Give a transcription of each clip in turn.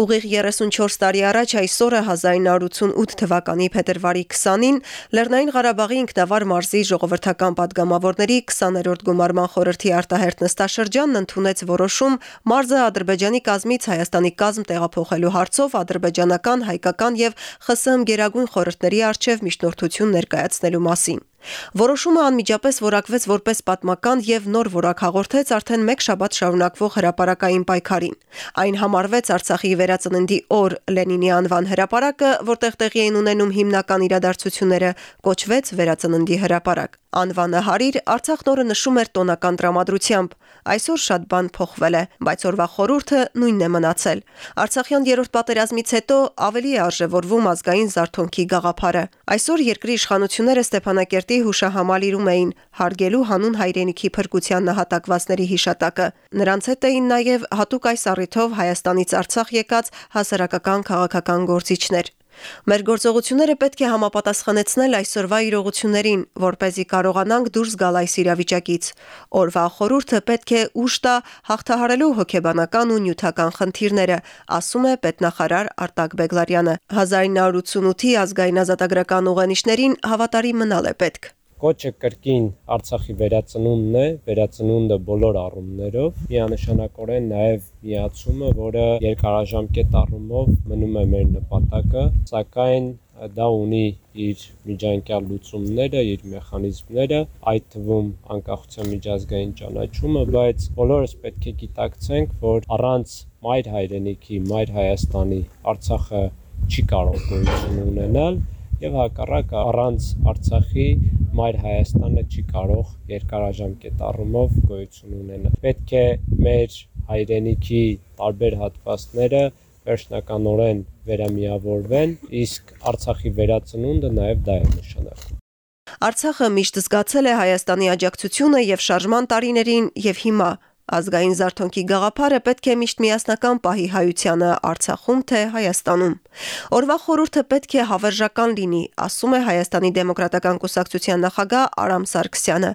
Ուղիղ 34 տարի առաջ այսօրը 1988 թվականի փետրվարի 20-ին Լեռնային Ղարաբաղի ինքնավար մարզի ժողովրդական падգամավորների 20-րդ գումարման խորհրդի արտահերտ նստաշրջանն ընդունեց որոշում մարզը Ադրբեջանի կազմից Հայաստանի կազմ տեղափոխելու հարցով ադրբեջանական, հայկական եւ ԽՍՀՄ գերագույն խորհրդների արչեւ միջնորդություն ներկայացնելու մասին։ Որոշումը անմիջապես որակվեց որպես պատմական եւ նոր որակ հաղորդեց արդեն 1 շաբաթ շարունակվող հրաապարակային պայքարին։ Այն համարվեց Արցախի վերածննդի օր Լենինի անվան հրաապարակը, որտեղ տեղի էին ունենում հիմնական իրադարձությունները, կոչվեց վերածննդի հրաապարակ։ Անվանը հարիր Արցախն օրը նշում էր տոնական տրամադրությամբ։ Այսօր շատ բան փոխվել է, բայց օրվա խորհուրդը նույնն է մնացել։ Արցախյան երրորդ պատերազմից հետո ավելի է արժևորվում ազգային զարթոնքի գաղափարը։ Այսօր երկրի իշխանությունները Ստեփանակերտի հուշահամալիրում էին հարգելու հանուն հայրենիքի փրկության նահատակվածների հիշատակը։ Նրանց հետ էին նաև հատուկ այս առիթով Հայաստանից Արցախ եկած հասարակական քաղաքական գործիչներ։ Մեր գործողությունները պետք է համապատասխանեցնել այսօրվա իրողություններին, որ เป զի կարողանանք դուրս գալ այս իրավիճակից։ Օրվա խորհուրդը պետք է ուշ տա հաղթահարելու հոգեբանական ու նյութական խնդիրները, ասում է պետնախարար Արտակ Բեգլարյանը։ 1988-ի ազգային ազատագրական ուղենիշներին հավատարիմ մնալ է պետք կոչը կրկին Արցախի վերածնունդն է, վերածնունդը բոլոր առումներով, միանշանակորեն նաև միացումը, որը երկարաժամկետ առումով մնում է մեր նպատակը, սակայն դա ունի իր միջանկյալ լուծումները, իր մեխանիզմները, այդ թվում անկախության միջազգային ճանաչումը, բայց բոլորս պետք է գիտակցենք, որ առանց մայր հայրենիքի, մայր Հայաստանի Արցախը չի կարող գոյություն ունենալ եւ հակառակը առանց Արցախի մայր Հայաստանը չի կարող երկարաժամկետ առումով գոյություն ունենալ։ Պետք է մեր հայրենիքի տարբեր հատվածները վերջնականորեն վերամիավորվեն, իսկ Արցախի վերածնունդը նաև դա է նշանակում։ Արցախը միշտ զգացել է Հայաստանի աջակցությունը եւ շարժման տարիներին եւ հիմա Ազգային զարթոնքի գաղափարը պետք է միշտ միասնական պահի հայությանը Արցախում թե Հայաստանում։ Օրվա խորհուրդը պետք է հավերժական լինի, ասում է Հայաստանի դեմոկրատական կուսակցության նախագահ Արամ Սարգսյանը։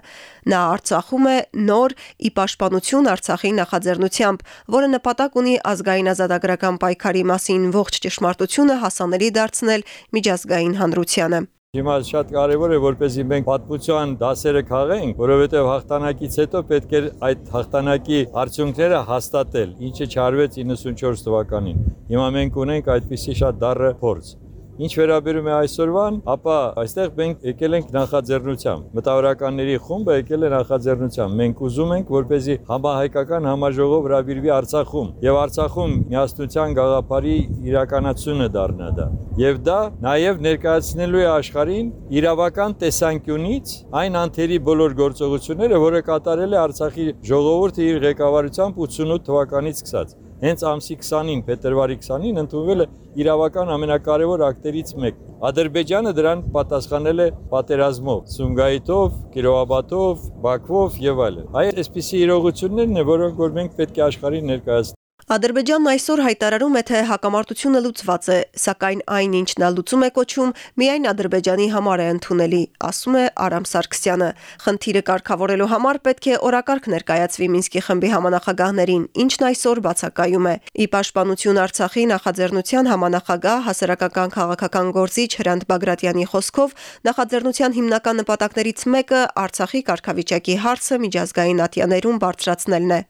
Նա Արցախում է նոր ի պաշտպանություն Արցախի նախաձեռնությամբ, որը նպատակ ունի ազգային ազատագրական պայքարի մասին ողջ ճշմարտությունը հասանելի դարձնել միջազգային հանրությանը։ Հիմա շատ կարևոր է որպեսզի մենք պատմության դասերը քաղենք, որովհետև հաղթանակից հետո պետք է այդ հաղթանակի արդյունքները հաստատել, ինչը չարվեց 94 թվականին։ Հիմա մենք ունենք այդպիսի շատ դառը փորձ։ Ինչ վերաբերում է այսօրվան, ապա այստեղ մենք եկել ենք նախաձեռնությամբ։ Մտավորականների խումբը եկել է նախաձեռնությամբ։ Մենք ուզում ենք, որպեսզի համահայկական համաժողով հրավիրվի Արցախում եւ Արցախում միասնության գաղափարի իրականացումը դառնա դա։ Եվ դա նաև ներկայացնելու է աշխարհին իրավական տեսանկյունից այն անթերի բոլոր գործողությունները, որը կատարել է Արցախի ժողովուրդը իր ղեկավարությամբ 88 թվականից սկսած հենց ամսի 20-ին, փետրվարի 20-ին ընդունվել է իրավական ամենակարևոր ակտերից մեկ։ Ադրբեջանը դրան պատասխանել է պատերազմով, Սումգայիթով, Կիրովաբադով, Բաքվով եւ այլն։ Այդ այսպիսի իրողություններն են, որոնք որ մենք պետք է աշխարհին ներկայացնենք։ Ադրբեջանն այսօր հայտարարում է, թե հակամարտությունը լուծված է, սակայն այն, ինչ նա լուծում է կոչում, միայն Ադրբեջանի համար է ընդունելի, ասում է Արամ Սարգսյանը։ Խնդիրը կարգավորելու համար պետք է օրակարգ ներկայացվի Մինսկի խմբի համանախագահներին, ինչն այսօր բացակայում է։ Ի պաշտպանություն Արցախի նախաձեռնության համանախագահ հասարակական քաղաքական գործիչ Հրանտ Բագրատյանի խոսքով նախաձեռնության հիմնական նպատակներից մեկը Արցախի կարգավիճակի հարցը միջազգային ատյաներում բարձրացնելն է։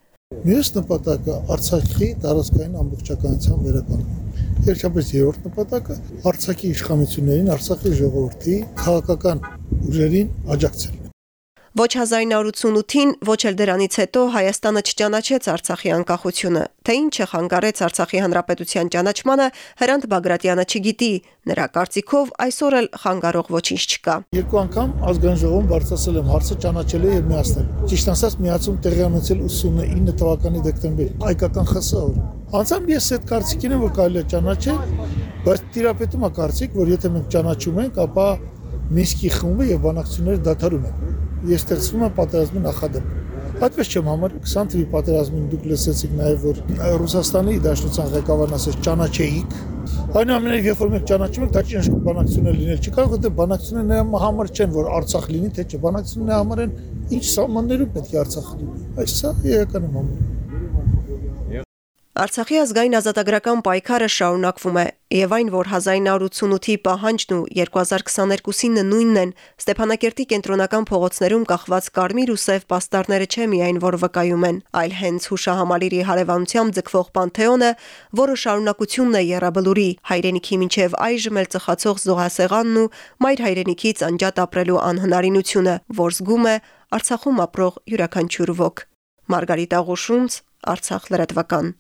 Մյուս նպատակը Արցախի տարածքային ամբողջականության վերականգնումը։ Վերջապես երրորդ նպատակը Արցախի իշխանություններին, Արցախի ժողովրդի քաղաքական ուժերին աջակցել։ Ոչ 1988-ին, ոչ էլ դրանից հետո Հայաստանը չճանաչեց Արցախի անկախությունը։ Թե ինչը խանգարեց Արցախի հանրապետության ճանաչմանը, Հրանտ Բագրատյանը չգիտի։ Նրա կարծիքով այսօր էլ խանգարող ոչինչ չկա։ Երկու անգամ ազգային ժողովում բարձրացել եմ հարցը ճանաչելու եւ միացնել։ Ճիշտ ասած, միացում տեղի ունեցել 89 թվականի դեկտեմբերին, հայկական ԽՍՀ-ը։ Անցամ ես այդ կարծիքին եմ, որ կարելի է ճանաչել, բայց տիրապետում է կարծիք, որ եթե մենք ճանաչում ենք, ապա Մինսկի խումբը եւ բանակցությունները դադարում են եւ ստեղծվում է պատերազմի նախադեպ։ Այդպես չեմ համարում 20 թվականի պատերազմին դուք լսեցիք նաև որ Ռուսաստանի Դաշնության ղեկավարն ասեց ճանաչեիք։ Այնուամենայնիվ երբ որ մենք ճանաչում ենք, դա ճիշտ բանակցություններ լինել չի կարող, որտեղ բանակցությունները նրա համար չեն, որ Արցախ լինի, թե չէ, բանակցությունները համար են ինչ սահմաններում պետք է Արցախ լինի։ Այս սա իրական է համարում։ Արցախի ազգային ազատագրական պայքարը շարունակվում է, եւ այն, որ 1988-ի պահանջն ու 2022-ին նույնն են, Ստեփանակերտի կենտրոնական փողոցներում կախված կարմիր ու սև պաստառները չէ միայն որ վկայում են, այլ հենց հուշահամալիրի հարևանությամբ ձգվող Պանթեոնը, որը շարունակությունն է Եռաբլուրի հայրենիքի միջև այժմ էլ ծխացող զոհասեղանն ու մայր հայրենիքից անջատ ապրելու անհնարինությունը, որ զգում է Արցախում ապրող յուրաքանչյուր ոք։ Մարգարիտ Աղուշունց, Արցախ լրատվական։